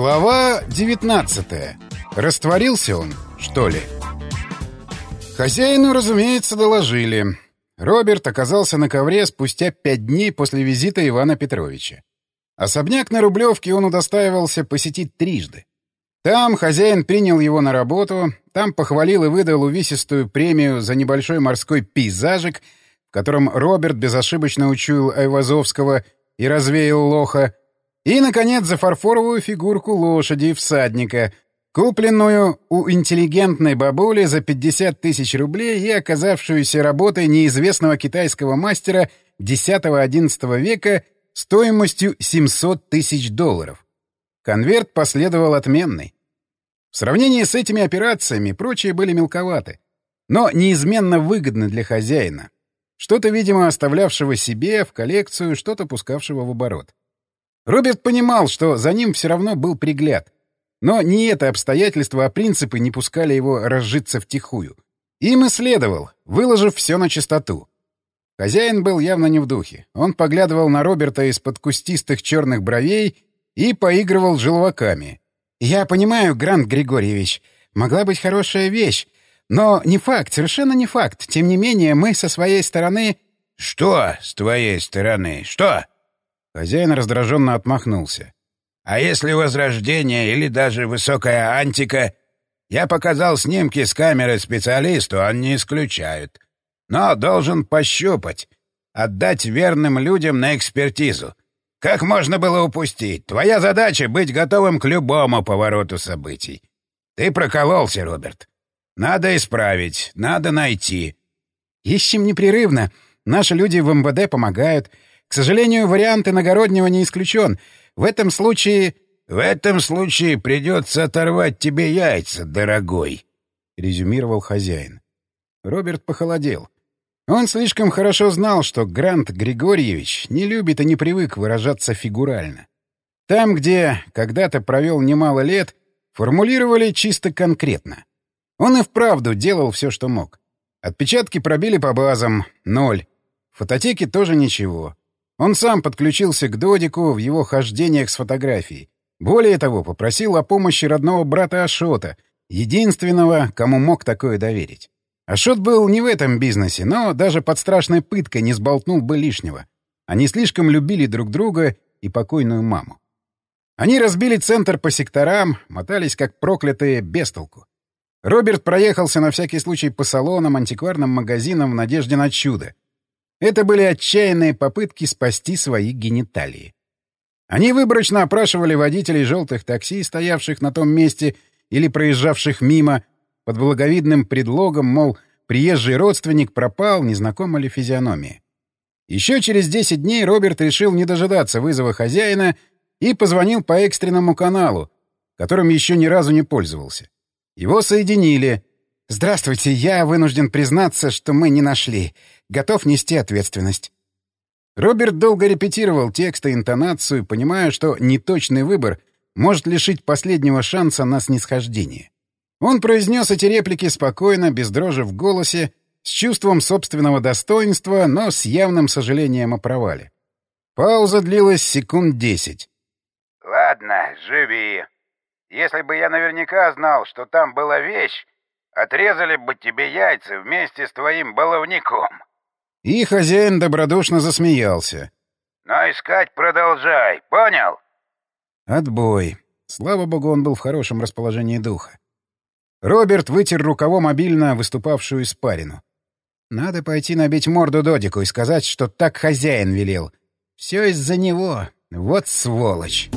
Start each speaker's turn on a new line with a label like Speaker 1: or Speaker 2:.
Speaker 1: Глава 19. Растворился он, что ли? Хозяину, разумеется, доложили. Роберт оказался на ковре спустя пять дней после визита Ивана Петровича. Особняк на Рублевке он удостаивался посетить трижды. Там хозяин принял его на работу, там похвалил и выдал увесистую премию за небольшой морской пейзажик, в котором Роберт безошибочно учуял Айвазовского и развеял лоха, и, наконец, за фарфоровую фигурку лошади всадника, купленную у интеллигентной бабули за 50 тысяч рублей и оказавшуюся работой неизвестного китайского мастера X-XI века стоимостью 700 тысяч долларов. Конверт последовал отменный. В сравнении с этими операциями прочие были мелковаты, но неизменно выгодны для хозяина. Что-то, видимо, оставлявшего себе в коллекцию, что-то пускавшего в оборот. Роберт понимал, что за ним все равно был пригляд. Но не это обстоятельство, а принципы не пускали его разжиться втихую. Им и следовал, выложив все на чистоту. Хозяин был явно не в духе. Он поглядывал на Роберта из-под кустистых черных бровей и поигрывал желваками. «Я понимаю, Грант Григорьевич, могла быть хорошая вещь, но не факт, совершенно не факт. Тем не менее, мы со своей стороны...»
Speaker 2: «Что с твоей стороны? Что?»
Speaker 1: Хозяин раздраженно отмахнулся.
Speaker 2: «А если возрождение или даже высокая антика? Я показал снимки с камеры специалисту, он не исключает. Но должен пощупать, отдать верным людям на экспертизу. Как можно было упустить? Твоя задача — быть готовым к любому повороту событий. Ты прокололся, Роберт. Надо исправить, надо найти».
Speaker 1: «Ищем непрерывно. Наши люди в МВД помогают». К сожалению, вариант иногороднего не исключен. В этом случае...
Speaker 2: — В этом случае придется оторвать тебе яйца, дорогой, — резюмировал хозяин.
Speaker 1: Роберт похолодел. Он слишком хорошо знал, что Грант Григорьевич не любит и не привык выражаться фигурально. Там, где когда-то провел немало лет, формулировали чисто конкретно. Он и вправду делал все, что мог. Отпечатки пробили по базам — ноль. Фототеки тоже ничего. Он сам подключился к Додику в его хождениях с фотографией. Более того, попросил о помощи родного брата Ашота, единственного, кому мог такое доверить. Ашот был не в этом бизнесе, но даже под страшной пыткой не сболтнул бы лишнего. Они слишком любили друг друга и покойную маму. Они разбили центр по секторам, мотались как проклятые бестолку. Роберт проехался на всякий случай по салонам, антикварным магазинам в надежде на чудо. Это были отчаянные попытки спасти свои гениталии. Они выборочно опрашивали водителей желтых такси, стоявших на том месте или проезжавших мимо, под благовидным предлогом, мол, приезжий родственник пропал, незнакома ли физиономия. Еще через 10 дней Роберт решил не дожидаться вызова хозяина и позвонил по экстренному каналу, которым еще ни разу не пользовался. Его соединили — «Здравствуйте, я вынужден признаться, что мы не нашли. Готов нести ответственность». Роберт долго репетировал текст и интонацию, понимая, что неточный выбор может лишить последнего шанса на снисхождение. Он произнес эти реплики спокойно, без дрожи в голосе, с чувством собственного достоинства, но с явным сожалением о провале. Пауза длилась секунд десять.
Speaker 2: «Ладно, живи. Если бы я наверняка знал, что там была вещь, Отрезали бы тебе яйца вместе с твоим баловником.
Speaker 1: И хозяин добродушно засмеялся.
Speaker 2: Но искать продолжай, понял?
Speaker 1: Отбой. Слава богу, он был в хорошем расположении духа. Роберт вытер рукавом мобильно выступавшую испарину. Надо пойти набить морду Додику и сказать, что так хозяин велел. Все из-за него. Вот сволочь.